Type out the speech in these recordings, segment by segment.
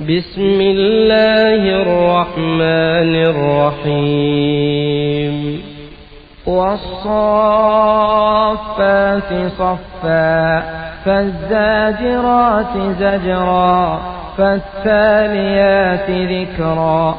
بسم الله الرحمن الرحيم والصافات صفا فالزاجرات زجرا فالتاليات ذكرا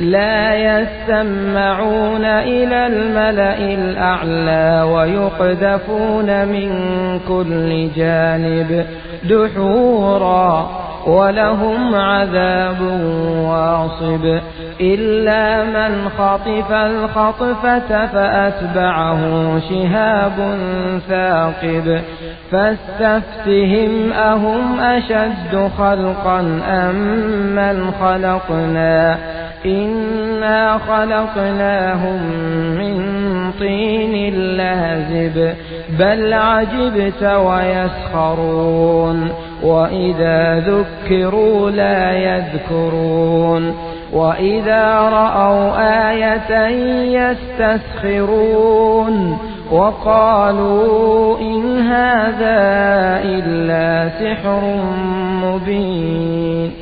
لا يستمعون إلى الملأ الأعلى ويقذفون من كل جانب دحورا ولهم عذاب واصب إلا من خطف الخطفة فأتبعه شهاب ثاقب فاستفتهم أهم أشد خلقا أم من خلقنا إنا خلقناهم من طين لازب بل عجبت ويسخرون وإذا ذكروا لا يذكرون وإذا رأوا آية يستسخرون وقالوا إن هذا إلا سحر مبين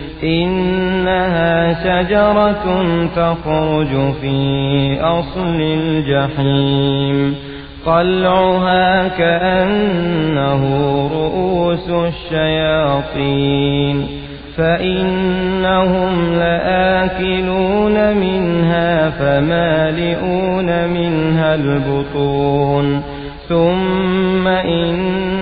إنها شجرة تخرج في أصل الجحيم. طلعها كأنه رؤوس الشياطين. فإنهم لآكلون منها فمالئون منها البطون. ثم إن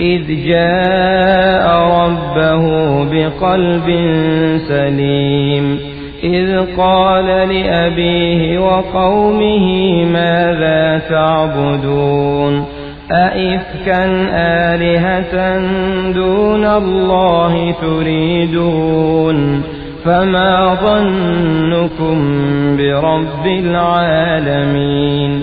إذ جاء ربه بقلب سليم. إذ قال لأبيه وقومه ماذا تعبدون؟ أئفكا آلهة دون الله تريدون؟ فما ظنكم برب العالمين؟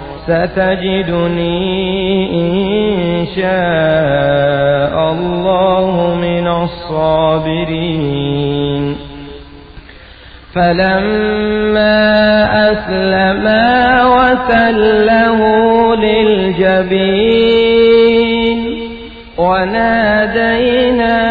ستجدني إن شاء الله من الصابرين. فلما أسلما وتله للجبين وناديناه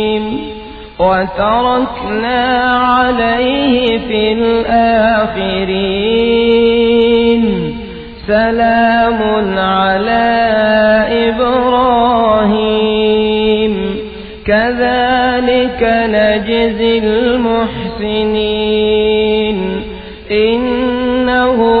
وتركنا عليه في الآخرين. سلام على إبراهيم. كذلك نجزي المحسنين. إنه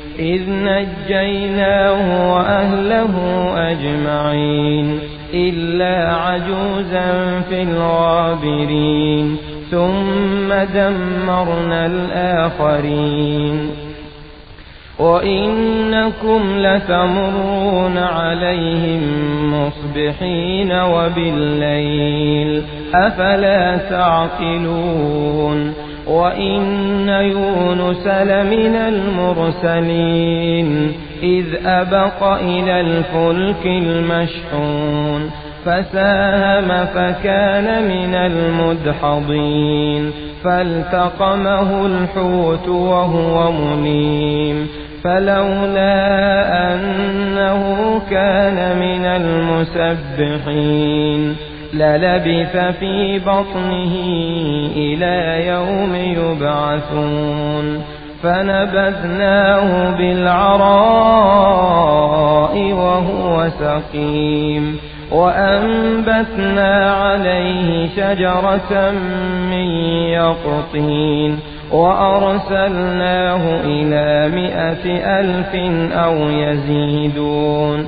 إذ نجيناه وأهله أجمعين إلا عجوزا في الغابرين ثم دمرنا الآخرين وإنكم لتمرون عليهم مصبحين وبالليل أفلا تعقلون وإن يونس لمن المرسلين إذ أبق إلى الفلك المشحون فساهم فكان من المدحضين فالتقمه الحوت وهو مليم فلولا أنه كان من المسبحين للبث في بطنه إلى يوم يبعثون. فنبذناه بالعراء وهو سقيم. وأنبتنا عليه شجرة من يقطين. وأرسلناه إلى مئة ألف أو يزيدون.